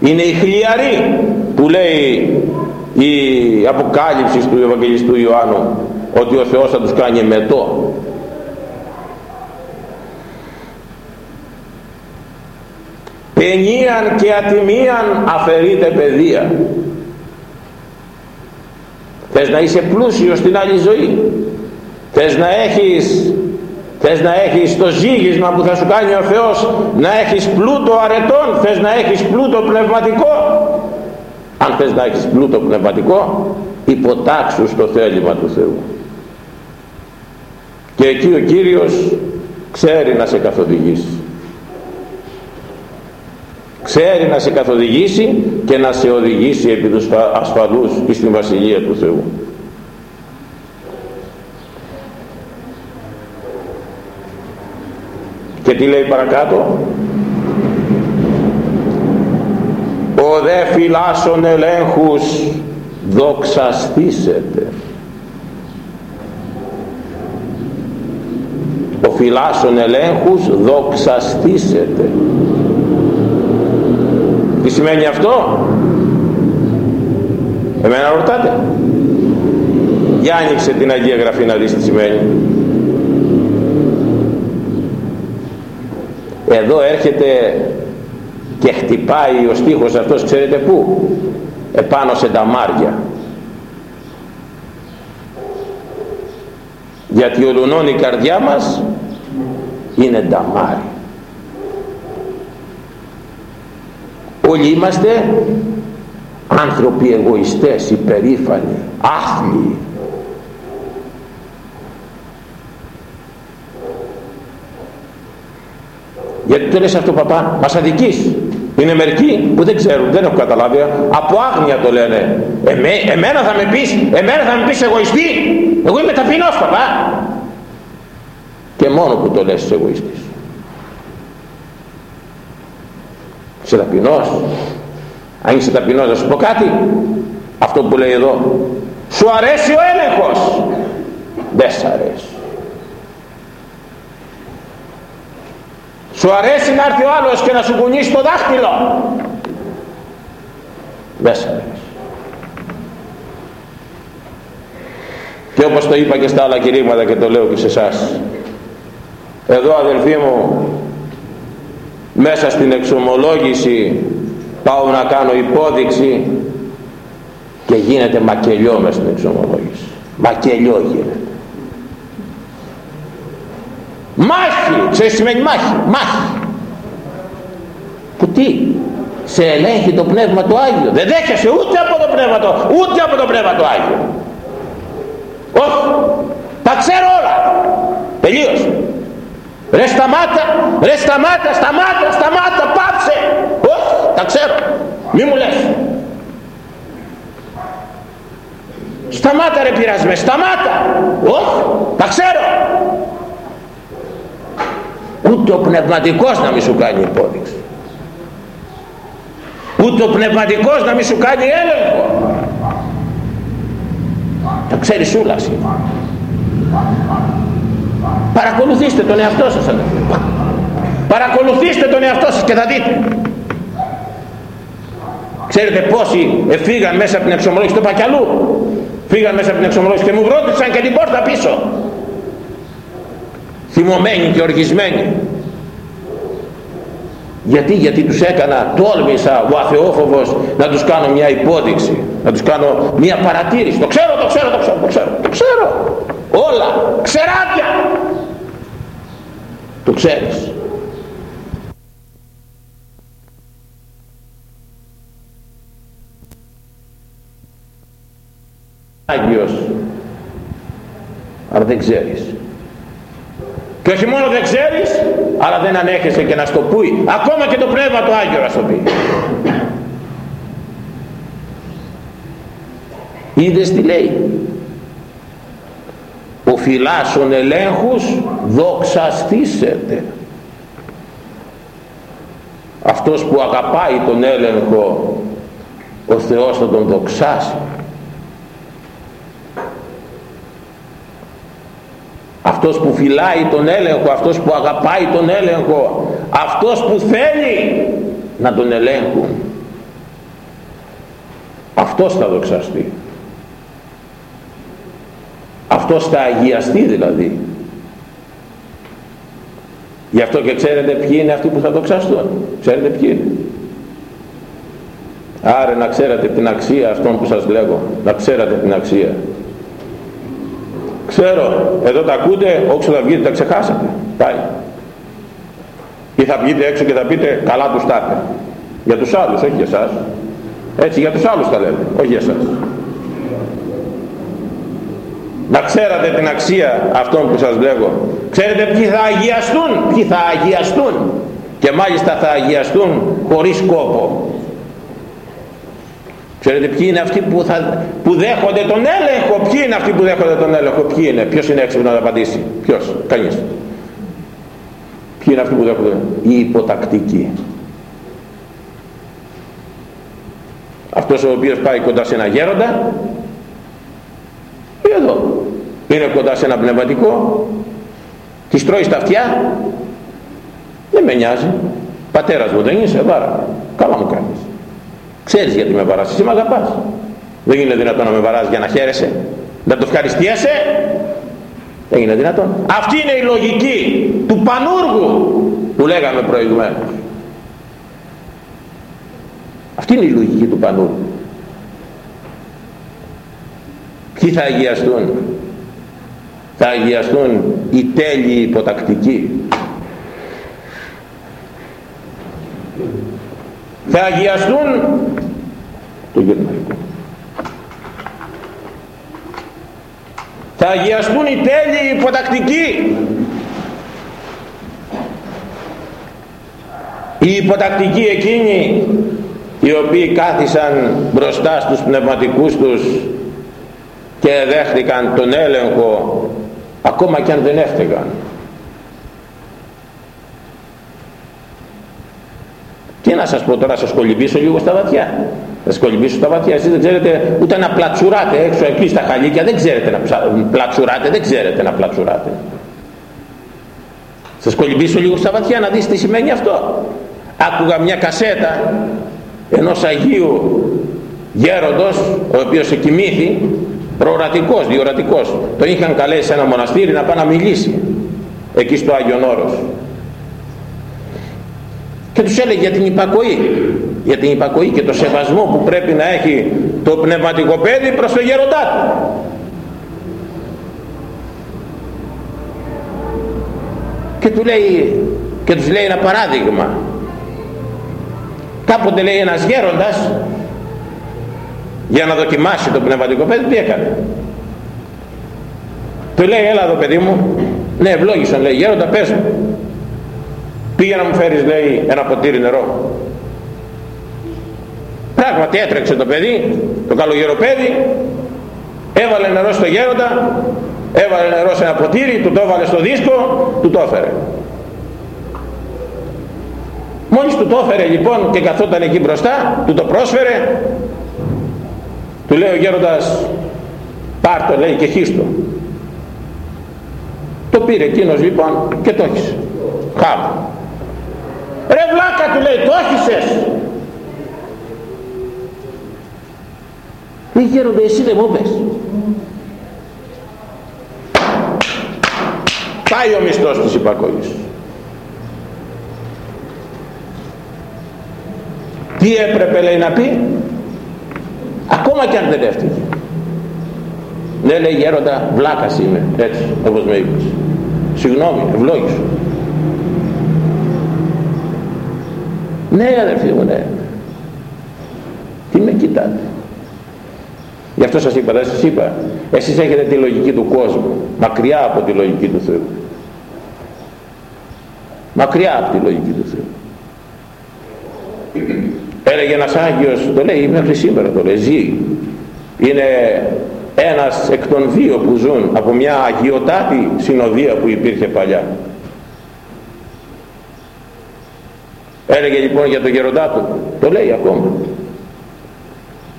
είναι η χλιαρή που λέει η αποκάλυψη του Ευαγγελιστού Ιωάννου ότι ο Θεός θα τους κάνει μετό παινίαν και ατιμίαν αφαιρείται παιδεία. Θες να είσαι πλούσιος στην άλλη ζωή. Θες να έχεις θες να έχεις το ζήγισμα που θα σου κάνει ο Θεός να έχεις πλούτο αρετών θες να έχεις πλούτο πνευματικό. Αν θες να έχεις πλούτο πνευματικό υποτάξου στο θέλημα του Θεού. Και εκεί ο Κύριος ξέρει να σε καθοδηγήσει ξέρει να σε καθοδηγήσει και να σε οδηγήσει επί τους ασφαλούς στην Βασιλεία του Θεού. Και τι λέει παρακάτω; Ο δε φυλάσσον ελέγχους δοξαστήσετε ο φυλάσσον ελέγχους δοξαστήσετε τι σημαίνει αυτό; Εμένα ρωτάτε. Για άνοιξε την Αγία Γραφή να δεις τι σημαίνει. Εδώ έρχεται και χτυπάει ο στίχος αυτός ξέρετε πού; Επάνω σε νταμάρια γιατί ολουνών η καρδιά μας είναι νταμάρι όλοι είμαστε άνθρωποι εγωιστές, υπερήφανοι, άθλιοι. Γιατί το λες αυτό παπά; Μας αδικείς. Είναι μερικοί που δεν ξέρουν δεν έχω καταλάβει. Από άγνοια το λένε. Εμέ, εμένα θα με πεις εμένα θα με πεις εγωιστή. Εγώ είμαι ταπεινός παπά. Και μόνο που το λες εγωιστής είσαι ταπεινός αν είσαι ταπεινός να σου πω κάτι. Αυτό που λέει εδώ σου αρέσει ο έλεγχος δεν σ' αρέσει. Σου αρέσει να έρθει ο άλλος και να σου κουνήσει το δάχτυλο. Δεν σ' αρέσει. Και όπως το είπα και στα άλλα κηρύγματα και το λέω και σε εσάς. εδώ αδελφοί μου μέσα στην εξομολόγηση πάω να κάνω υπόδειξη και γίνεται μακελιό μέσα στην εξομολόγηση. Μακελιό γίνεται. Μάχη! Ξέρεις σημαίνει μάχη. Μάχη. Που τι; Σε ελέγχει το Πνεύμα το Άγιο δεν δέχεσαι ούτε από το Πνεύμα το ούτε από το Πνεύμα το Άγιο όχι. Τα ξέρω όλα. Τελείωσε ρε σταμάτα! Ρε σταμάτα σταμάτα σταμάτα πάψε! Όχι τα ξέρω. Μη μου λες. Σταμάτα ρε πειρασμέ σταμάτα. Όχι τα ξέρω. Ούτε ο πνευματικός να μη σου κάνει υπόδειξη. Ούτε ο πνευματικός να μη σου κάνει έλεγχο. Τα ξέρεις όλα εσύ παρακολουθήστε τον εαυτό σας παρακολουθήστε τον εαυτό σας και θα δείτε ξέρετε πόσοι φύγαν μέσα από την εξομολόγηση του Πακιαλού φύγαν μέσα από την εξομολόγηση και μου βρώτησαν και την πόρτα πίσω θυμωμένοι και οργισμένοι γιατί, γιατί τους έκανα, τόλμησα ο αθεόφοβος να τους κάνω μια υπόδειξη, να τους κάνω μια παρατήρηση. Το ξέρω, το ξέρω, το ξέρω, το ξέρω, το ξέρω. Όλα, ξεράδια. Το ξέρεις. Άγιος, αλλά δεν ξέρεις. Και όχι μόνο δεν ξέρεις, αλλά δεν ανέχεσαι και να στο πει. Ακόμα και το Πνεύμα το Άγιο να στο πει. Είδες τι λέει. Ο φυλάσσον ελέγχους δοξαστήσεται. Αυτός που αγαπάει τον έλεγχο, ο Θεός θα τον δοξάσει. αυτός που φυλάει τον έλεγχο αυτός που αγαπάει τον έλεγχο αυτός που θέλει να τον ελέγχουν αυτός θα δοξαστεί αυτός θα αγιαστεί δηλαδή γι' αυτό και ξέρετε ποιοι είναι αυτοί που θα δοξαστούν ξέρετε ποιοι είναι άρα να ξέρετε την αξία αυτών που σας λέγω να ξέρετε την αξία Ξέρω, εδώ τα ακούτε, όξω θα βγείτε, τα ξεχάσατε. Πάει. Ή θα βγείτε έξω και θα πείτε, καλά τους τάτε. Για τους άλλους, όχι για εσάς. Έτσι, για τους άλλους τα λέτε, όχι για εσάς. Να ξέρατε την αξία αυτών που σας λέγω. Ξέρετε ποιοι θα αγιαστούν, ποιοι θα αγιαστούν. Και μάλιστα θα αγιαστούν χωρίς κόπο. Ξέρετε ποιοι είναι αυτοί που, θα, που δέχονται τον έλεγχο, ποιοι είναι αυτοί που δέχονται τον έλεγχο, ποιοι είναι, ποιος είναι έξυπνος να απαντήσει, ποιος, κανείς. Ποιοι είναι αυτοί που δέχονται, οι υποτακτικοί. Αυτός ο οποίος πάει κοντά σε ένα γέροντα, εδώ, είναι κοντά σε ένα πνευματικό, της τρώει στα αυτιά, δεν με νοιάζει, πατέρας μου δεν είσαι, βάρα, καλά μου κάνεις. Ξέρεις γιατί με βαράς, εσύ με αγαπάς. Δεν είναι δυνατόν να με βαράς για να χαίρεσαι, να το ευχαριστιέσαι. Δεν είναι δυνατόν. Αυτή είναι η λογική του πανούργου που λέγαμε προηγουμένως. Αυτή είναι η λογική του πανούργου. Ποιοι θα αγιαστούν; Θα αγιαστούν οι τέλειοι υποτακτικοί. Θα αγιαστούν το γερμανικό θα αγιαστούν οι τέλειοι υποτακτικοί. Οι υποτακτικοί εκείνοι οι οποίοι κάθισαν μπροστά στους πνευματικούς τους και δέχτηκαν τον έλεγχο ακόμα και αν δεν έφταιγαν Τι να σας πω τώρα, να σας κολυμπήσω λίγο στα βαθιά. Θα σας κολυμπήσω στα βαθιά. Εσείς δεν ξέρετε ούτε να πλατσουράτε έξω εκεί στα χαλίκια. Δεν ξέρετε να πλατσουράτε, δεν ξέρετε να πλατσουράτε. Σας κολυμπήσω λίγο στα βαθιά να δεις τι σημαίνει αυτό. Άκουγα μια κασέτα ενός Αγίου γέροντος, ο οποίος εκοιμήθη, προορατικός, διορατικός. Τον είχαν καλέσει σε ένα μοναστήρι να πάει να μιλήσει εκεί στο Άγιον Όρος. Και τους έλεγε για την υπακοή. Για την υπακοή και το σεβασμό που πρέπει να έχει το πνευματικό παιδί προς το γέροντά του. Και του λέει και τους λέει ένα παράδειγμα. Κάποτε λέει ένας γέροντας για να δοκιμάσει το πνευματικό παιδί τι έκανε. Του λέει έλα εδώ παιδί μου ναι ευλόγησαν λέει γέροντα πες μου πήγε να μου φέρεις λέει ένα ποτήρι νερό. Πράγματι έτρεξε το παιδί το καλογεροπέδι έβαλε νερό στο γέροντα έβαλε νερό σε ένα ποτήρι του το έβαλε στο δίσκο του το έφερε. Μόλις του το έφερε λοιπόν και καθόταν εκεί μπροστά του το πρόσφερε του λέει ο γέροντας πάρ το λέει και χίστο το πήρε εκείνος λοιπόν και το έχισε χάμα ρε βλάκα του λέει το έχισες μη γέροντα εσύ δεν μου πες πάει ο μισθός της υπακοής. Τι έπρεπε λέει να πει; Ακόμα και αν δεν έφτιαξε ναι λέει γέροντα βλάκας είμαι. Έτσι όπως με είπες. Συγγνώμη ευλόγησου ναι αδερφοί μου ναι. Τι με κοιτάτε. Γι' αυτό σας είπα δεν σας είπα. Εσείς έχετε τη λογική του κόσμου μακριά από τη λογική του Θεού. Μακριά από τη λογική του Θεού έλεγε ένας Άγιος το λέει μέχρι σήμερα το λέει ζει. Είναι ένας εκ των δύο που ζουν από μια αγιοτάτη συνοδεία που υπήρχε παλιά. Έλεγε λοιπόν για τον γεροντά του το λέει ακόμα.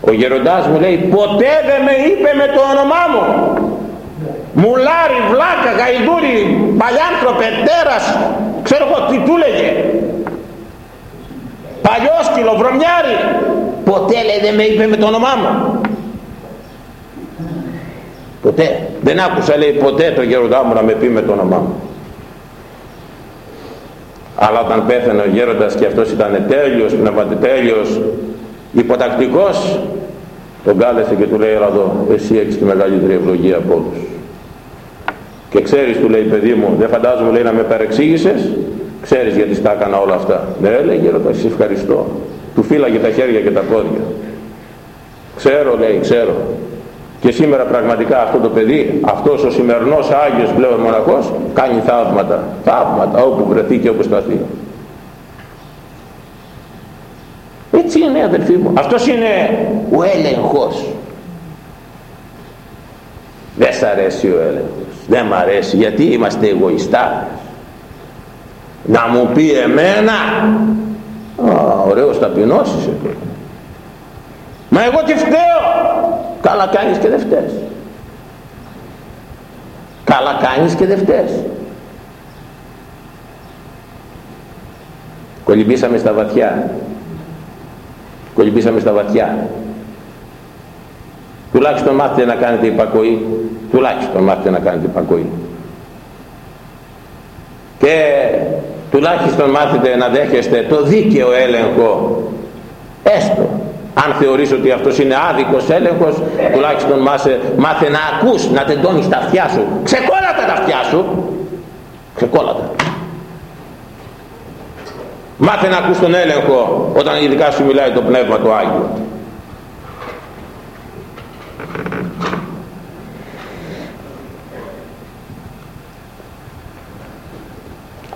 Ο γεροντάς μου λέει ποτέ δεν με είπε με το όνομά μου. Μουλάρι, βλάκα, γαϊδούρι, παλιάνθρωπε, τέρας ξέρω εγώ τι του λέγε παλιόσκυλο, βρωμιάρι ποτέ λέει δεν με είπε με το όνομά μου. Ποτέ. Δεν άκουσα λέει ποτέ το γεροντά μου να με πει με το όνομά μου. Αλλά όταν πέθανε ο γέροντας και αυτός ήταν τέλειος πνευματιτέλειος υποτακτικός τον κάλεσε και του λέει έλα εδώ εσύ έχεις τη μεγαλύτερη ευλογία από όλους και ξέρεις του λέει παιδί μου δεν φαντάζομαι λέει να με παρεξήγησες ξέρεις γιατί στα έκανα όλα αυτά. Ναι λέει γέροντα σε ευχαριστώ. Του φύλαγε τα χέρια και τα πόδια ξέρω λέει ξέρω και σήμερα πραγματικά αυτό το παιδί αυτός ο σημερινός Άγιος πλέον μοναχός κάνει θαύματα θαύματα όπου βρεθεί και όπου σταθεί έτσι είναι αδελφοί μου. Αυτός είναι ο έλεγχος. Δεν σ' αρέσει ο έλεγχος. Δεν μ' αρέσει. Γιατί είμαστε εγωιστά να μου πει εμένα. Α, ωραίος ταπεινός είσαι. Μα εγώ τι φταίω. Καλά κάνεις και δεν φταίς. Καλά κάνεις και δεν φταίς. Κολυμπήσαμε στα βαθιά. Κολυμπήσαμε στα βαθιά. Τουλάχιστον μάθετε να κάνετε υπακοή. Τουλάχιστον μάθετε να κάνετε υπακοή. Και τουλάχιστον μάθετε να δέχεστε το δίκαιο έλεγχο. Έστω αν θεωρείς ότι αυτός είναι άδικος έλεγχος τουλάχιστον μάθε, μάθε να ακούς να τεντώνεις τα αυτιά σου. Ξεκόλατα τα αυτιά σου. Ξεκόλατα. Μάθε να ακούς τον έλεγχο όταν ειδικά σου μιλάει το Πνεύμα του Άγιο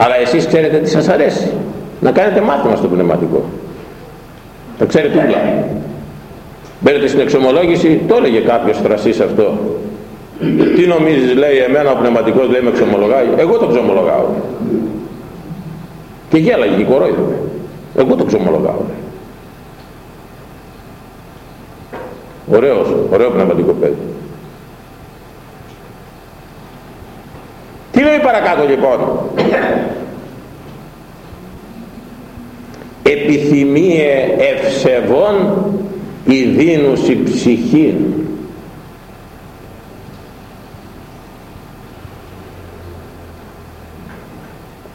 αλλά εσείς ξέρετε τι σας αρέσει. Να κάνετε μάθημα στο πνευματικό. Το ξέρετε όλα μπαίνετε στην εξομολόγηση το έλεγε κάποιος φρασής αυτό. Τι νομίζεις λέει εμένα ο πνευματικός λέει με εξομολογάει. Εγώ το ξομολογάω και γέλαγε και κορόιδευε εγώ το ξομολογάω ωραίος, ωραίο πνευματικό παιδί τι λέει παρακάτω λοιπόν; Επιθυμίε ευσεβών η δίνουση ψυχή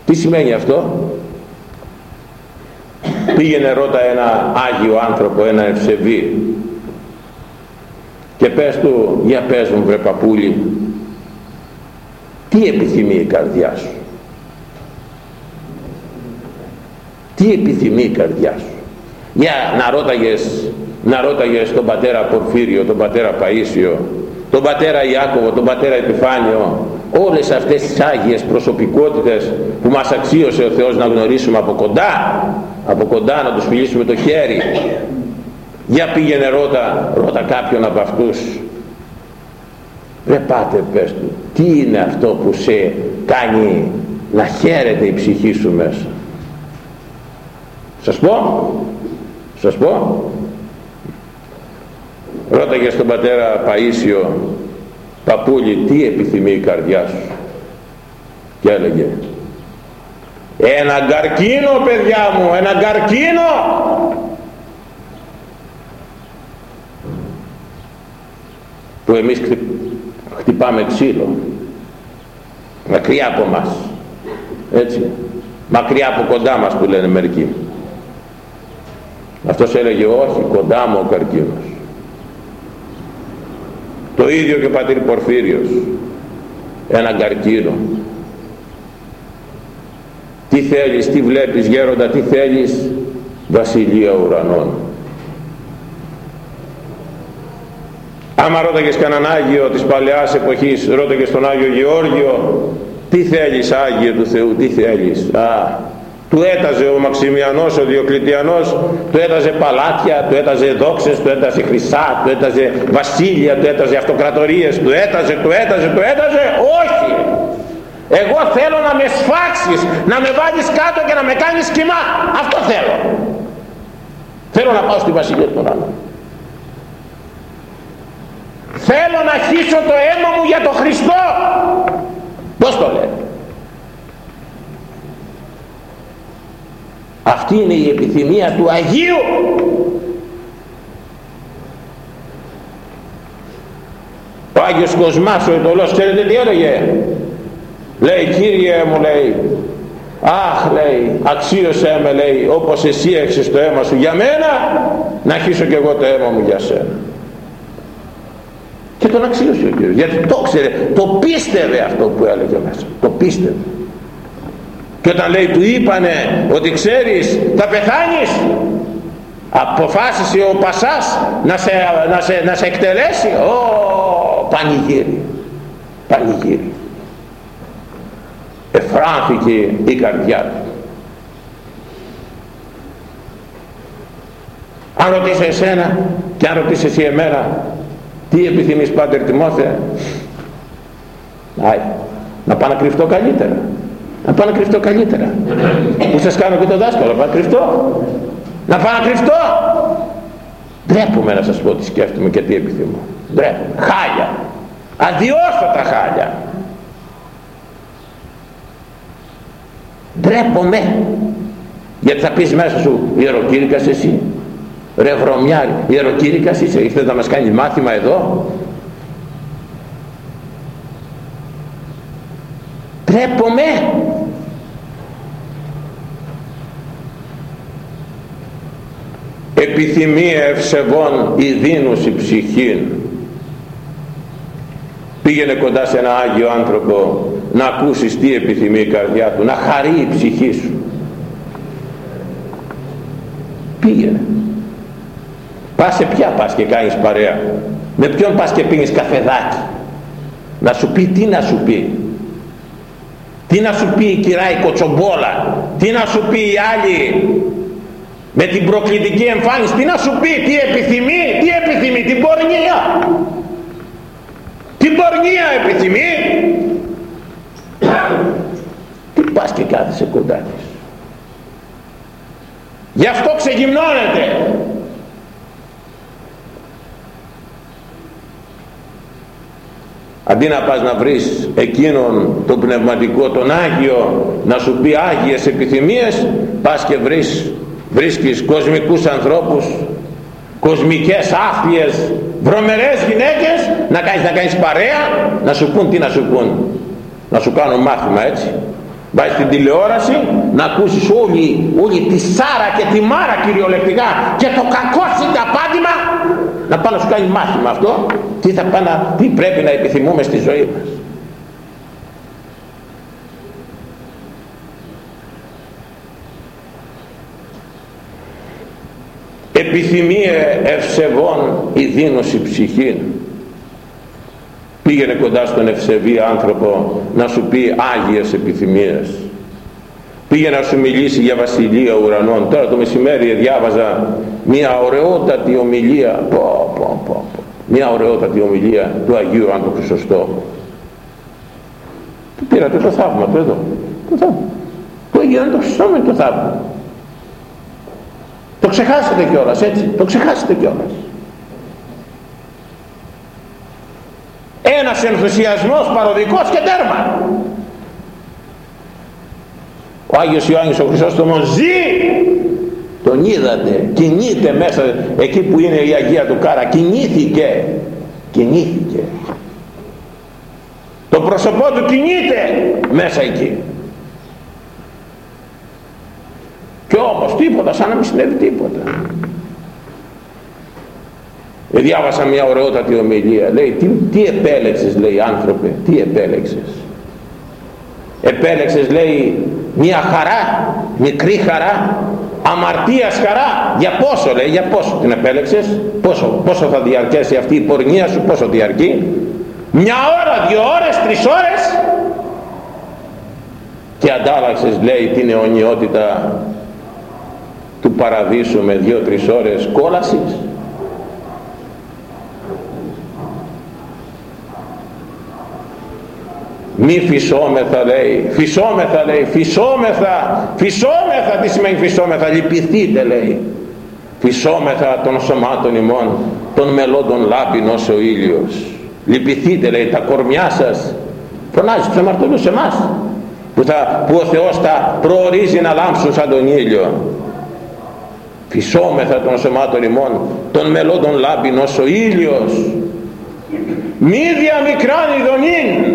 τι σημαίνει αυτό; Πήγαινε ρώτα ένα Άγιο άνθρωπο ένα ευσεβή και πες του για πες μου βρε παππούλη τι επιθυμεί η καρδιά σου; Τι επιθυμεί η καρδιά σου; Για να ρώταγες να ρώταγες τον πατέρα Πορφύριο τον πατέρα Παΐσιο τον πατέρα Ιάκωβο, τον πατέρα Επιφάνιο όλες αυτές τις άγιες προσωπικότητες που μας αξίωσε ο Θεός να γνωρίσουμε από κοντά από κοντά να τους φιλήσουμε το χέρι. Για πήγαινε ρώτα ρώτα κάποιον από αυτούς ρε πάτε πες του τι είναι αυτό που σε κάνει να χαίρεται η ψυχή σου μέσα; Σας πω σας πω. Ρώταγε στον πατέρα Παΐσιο παππούλη τι επιθυμεί η καρδιά σου; Και έλεγε ένα καρκίνο παιδιά μου ένα καρκίνο που εμείς χτυπάμε ξύλο. Μακριά από μας. Έτσι. Μακριά από κοντά μας που λένε μερικοί. Αυτός έλεγε όχι κοντά μου ο καρκίνος το ίδιο και ο πατήρ Πορφύριος. Έναν καρκίνο. Τι θέλεις, τι βλέπεις γέροντα, τι θέλεις βασιλεία ουρανών άμα ρώταγες κανέναν Άγιο της παλαιάς εποχής ρώταγες τον Άγιο Γεώργιο τι θέλεις Άγιο του Θεού τι θέλεις; Α, του έταζε ο Μαξιμιανός ο Διοκλητιανός του έταζε παλάτια του έταζε δόξες του έταζε χρυσά του έταζε βασίλεια του έταζε αυτοκρατορίες του έταζε του έταζε του έταζε όχι! Εγώ θέλω να με σφάξεις να με βάλεις κάτω και να με κάνεις κοιμά αυτό θέλω. Θέλω να πάω στη βασιλεία των άλλων θέλω να χύσω το αίμα μου για το Χριστό. Πως το λέει αυτή είναι η επιθυμία του Αγίου. Ο Άγιος Κοσμάς ο Ιτωλός ξέρετε τι έλεγε; Λέει Κύριε μου λέει αχ λέει αξίωσέ με λέει όπως εσύ έχεις το αίμα σου για μένα να αρχίσω και εγώ το αίμα μου για σένα και τον αξίωσε ο Κύριος. Γιατί το ξέρε το πίστευε αυτό που έλεγε μέσα. Το πίστευε. Και όταν λέει του είπανε ότι ξέρεις θα πεθάνεις. Αποφάσισε ο Πασάς να σε, να σε, να σε εκτελέσει. Ο πανηγύρι. Πανηγύρι. Εφράνθηκε η καρδιά του. Αν ρωτήσεις εσένα και αν ρωτήσεις εσύ εμένα τι επιθυμείς Πάτερ Τιμόθε; Να πάω να κρυφτώ καλύτερα. Να πάω να κρυφτώ καλύτερα. Που σας κάνω και το δάσκαλο να πάω να κρυφτώ. Να πάω να κρυφτώ. Ντρέπομαι να σας πω τι σκέφτομαι και τι επιθυμώ. Ντρέπομαι. Χάλια. Αδιόρθωτα χάλια. Ντρέπομαι. Γιατί θα πεις μέσα σου ιεροκήρυκας εσύ ρε βρωμιάρη ιεροκήρυκας είσαι ήρθε να μας κάνεις μάθημα εδώ. Ντρέπομαι επιθυμία ευσεβών η ψυχήν. Πήγαινε κοντά σε ένα Άγιο άνθρωπο να ακούσεις τι επιθυμεί η καρδιά του να χαρεί η ψυχή σου. Πήγαινε πας σε ποια πας και κάνεις παρέα. Με ποιον πας και πίνεις καφεδάκι. Να σου πει τι να σου πει. Τι να σου πει η κυρά η κοτσομπόλα. Τι να σου πει η άλλη. Με την προκλητική εμφάνιση τι να σου πει τι επιθυμεί τι επιθυμεί την πορνεία. Την πορνεία επιθυμεί. Τι πας και κάθεσαι κοντά της. Γι' αυτό ξεγυμνώνεται αντί να πας να βρεις εκείνον τον πνευματικό τον Άγιο να σου πει Άγιες επιθυμίες πας και βρεις βρίσκεις κοσμικούς ανθρώπους κοσμικές άθλιες βρωμερές γυναίκες να κάνεις, να κάνεις παρέα να σου πούν τι να σου πούν να σου κάνουν μάθημα έτσι. Πάει στην τηλεόραση να ακούσεις όλη, όλη τη Σάρα και τη Μάρα κυριολεκτικά και το κακό συνταπάντημα να πάει να σου κάνει μάθημα αυτό τι, θα πάει τι πρέπει να επιθυμούμε στη ζωή μας. Επιθυμίε ευσεβών η δίνωση ψυχήν. Πήγαινε κοντά στον ευσεβή άνθρωπο να σου πει άγιες επιθυμίες πήγε να σου μιλήσει για βασιλεία ουρανών. Τώρα το μεσημέρι διάβαζα μια ωραιότατη ομιλία. Πω, πω, πω, μια ωραιότατη ομιλία του Αγίου Άντου Χρυσοστόμου του πήρατε το θαύμα του εδώ. Το θαύμα. Του Αγίου Άντου Χρυσοστόμου είναι το θαύμα. Το ξεχάσετε κιόλας έτσι. Το ξεχάσετε κιόλας. Ένας ενθουσιασμός παροδικός και τέρμα ο Άγιος Ιωάννης ο Χρυσόστομος ζει. Τον είδατε κινείται μέσα εκεί που είναι η Αγία του Κάρα κινήθηκε κινήθηκε. Το πρόσωπό του κινείται μέσα εκεί. Και όμως τίποτα σαν να μην συνέβη τίποτα. Ε, διάβασα μια ωραιότατη ομιλία. Λέει τι, τι επέλεξες λέει άνθρωπε τι επέλεξες. Επέλεξες λέει μια χαρά μικρή χαρά αμαρτίας χαρά. Για πόσο λέει για πόσο την επέλεξες πόσο, πόσο θα διαρκέσει αυτή η πορνεία σου πόσο διαρκεί. Μια ώρα, δύο ώρες, τρεις ώρες. Και αντάλλαξες λέει την αιωνιότητα του παραδείσου με δύο-τρεις ώρες κόλασης μη φυσόμεθα λέει. Φυσόμεθα λέει. Φυσόμεθα. Φυσόμεθα. Τι σημαίνει φυσόμεθα; Λυπηθείτε λέει. Φυσόμεθα των σωμάτων ημών των μελών λάπιν ως ο ήλιος. Λυπηθείτε λέει τα κορμιά σας. Φωνάζεις τους αμαρτωλούς σε εμάς που, θα, που ο Θεός τα προορίζει να λάμψουν σαν τον ήλιο. Φυσόμεθα των σωμάτων ημών των μελών λάπιν ως ο ήλιος. Μη διαμικράν ειδονήν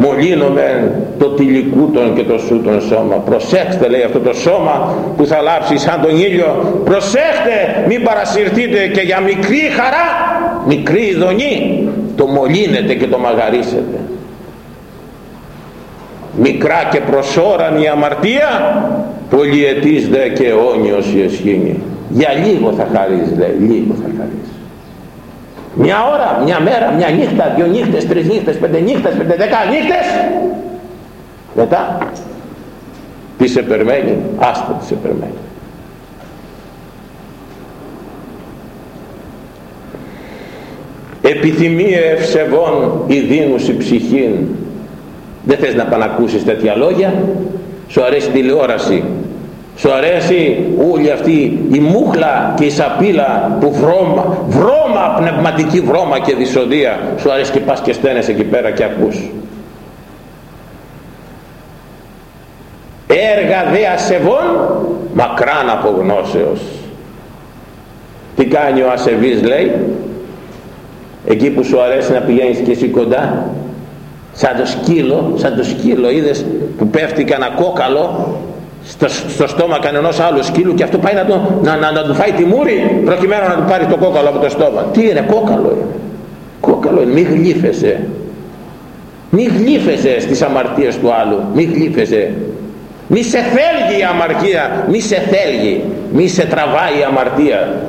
μολύνομαι το τυλικούτον και το σούτον σώμα. Προσέξτε λέει αυτό το σώμα που θα λάψει σαν τον ήλιο. Προσέξτε μην παρασυρθείτε και για μικρή χαρά μικρή ειδονή το μολύνετε και το μαγαρίσετε. Μικρά και προσώραν η αμαρτία πολυετής δε και αιώνιος η εσχήνη. Για λίγο θα χαρίζει λέει λίγο θα χαρίζει μια ώρα, μια μέρα, μια νύχτα, δυο νύχτες, τρεις νύχτες, πέντε νύχτες, πέντε δέκα νύχτες. Μετά τι σε περιμένει, άστα τι σε περιμένει επιθυμίε ευσεβών η δίνουση ψυχήν. Δεν θες να πανακούσεις τέτοια λόγια. Σου αρέσει τηλεόραση σου αρέσει όλη αυτή η μούχλα και η σαπίλα που βρώμα, βρώμα, πνευματική βρώμα και δυσοδεία. Σου αρέσει και πας και στένεσαι εκεί πέρα και ακούς. Έργα δε ασεβών μακράν από γνώσεως. Τι κάνει ο ασεβής λέει; Εκεί που σου αρέσει να πηγαίνεις και εσύ κοντά σαν το σκύλο σαν το σκύλο είδες που πέφτει κανένα κόκαλο στο, στο στόμα κανενός άλλου σκύλου και αυτό πάει να, το, να, να, να του φάει τη μούρη προκειμένου να του πάρει το κόκαλο από το στόμα. Τι είναι κόκαλο είναι; Κόκαλο είναι μη γλύφεσαι. Μη γλύφεσαι στις αμαρτίες του άλλου μη γλύφεσαι. Μη σε θέλγει η αμαρτία μη σε θέλγει μη σε τραβάει η αμαρτία.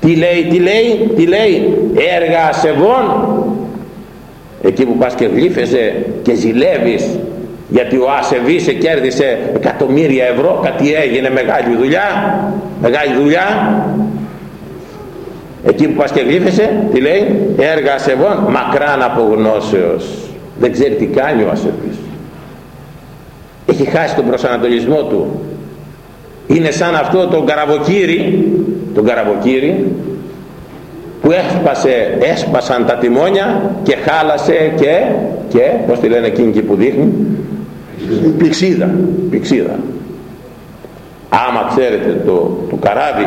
Τι λέει τι λέει τι λέει έργα ασεβών εκεί που πας και γλύφεσαι και ζηλεύεις γιατί ο ασεβής σε κέρδισε εκατομμύρια ευρώ κάτι έγινε μεγάλη δουλειά μεγάλη δουλειά. Εκεί που πας και γλύφεσαι τι λέει έργα ασεβών μακράν από γνώσεως δεν ξέρει τι κάνει ο ασεβής έχει χάσει τον προσανατολισμό του. Είναι σαν αυτό το καραβοκύρι το καραβοκύρι που έσπασε, έσπασαν τα τιμόνια και χάλασε και, και πως τη λένε εκείνη που δείχνει πηξίδα, πηξίδα. Άμα ξέρετε το, το καράβι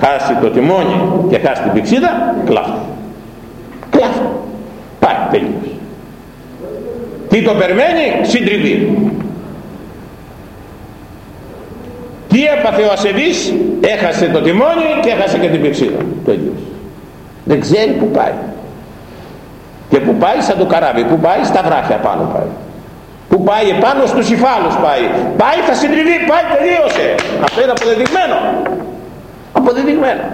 χάσει το τιμόνι και χάσει την πηξίδα, κλάφτει. Κλάφτει. Πάει τελείως. Τι το περιμένει, συντριβή. Τι έπαθε ο ασεβής, έχασε το τιμόνι και έχασε και την πηξίδα. Τελείως. Δεν ξέρει που πάει. Και που πάει σαν το καράβι, που πάει στα βράχια πάνω πάει. Πού πάει επάνω στους υφάλους πάει. Πάει θα συντριβεί πάει τελείωσε. Αυτό είναι αποδεδειγμένο. Αποδεδειγμένο.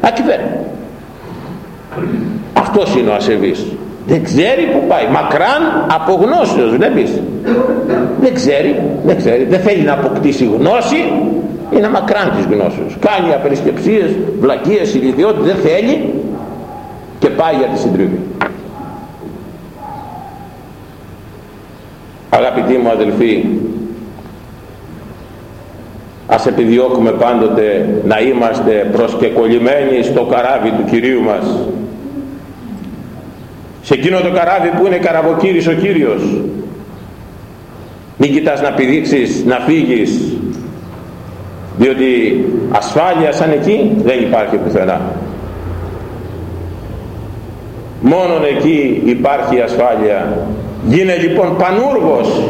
Ακυβέρνητο. Αυτός είναι ο ασεβής. Δεν ξέρει που πάει. Μακράν από γνώσεως βλέπεις δεν ξέρει δεν ξέρει. Δεν θέλει να αποκτήσει γνώση. Είναι μακράν της γνώσεως. Κάνει απερισκεψίες βλακίες, ηλιδιότητες. Δεν θέλει. Και πάει για τη συντριβή αγαπητοί μου αδελφοί ας επιδιώκουμε πάντοτε να είμαστε προσκεκολλημένοι στο καράβι του Κυρίου μας. Σε εκείνο το καράβι που είναι καραβοκύρης ο Κύριος μην κοιτάς να πηδήξεις να φύγεις διότι ασφάλεια σαν εκεί δεν υπάρχει πουθενά. Μόνον εκεί υπάρχει ασφάλεια γίνε λοιπόν πανούργος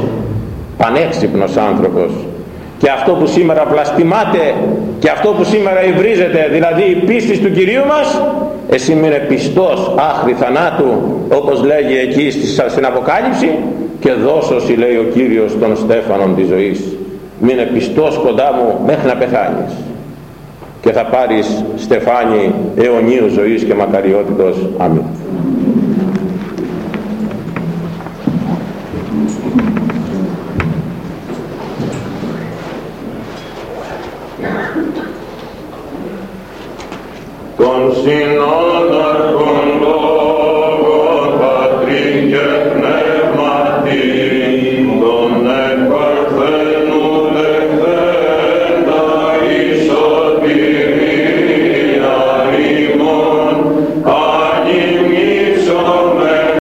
πανέξυπνος άνθρωπος και αυτό που σήμερα βλαστημάται και αυτό που σήμερα υβρίζεται δηλαδή η πίστη του Κυρίου μας εσύ μείνε πιστός άχρη θανάτου όπως λέγει εκεί στην Αποκάλυψη και δώσωση λέει ο Κύριος των Στέφανων της ζωής μείνε πιστός κοντά μου μέχρι να πεθάνεις και θα πάρεις στεφάνι αιωνίου ζωής και μακαριότητος. Αμήν. in all our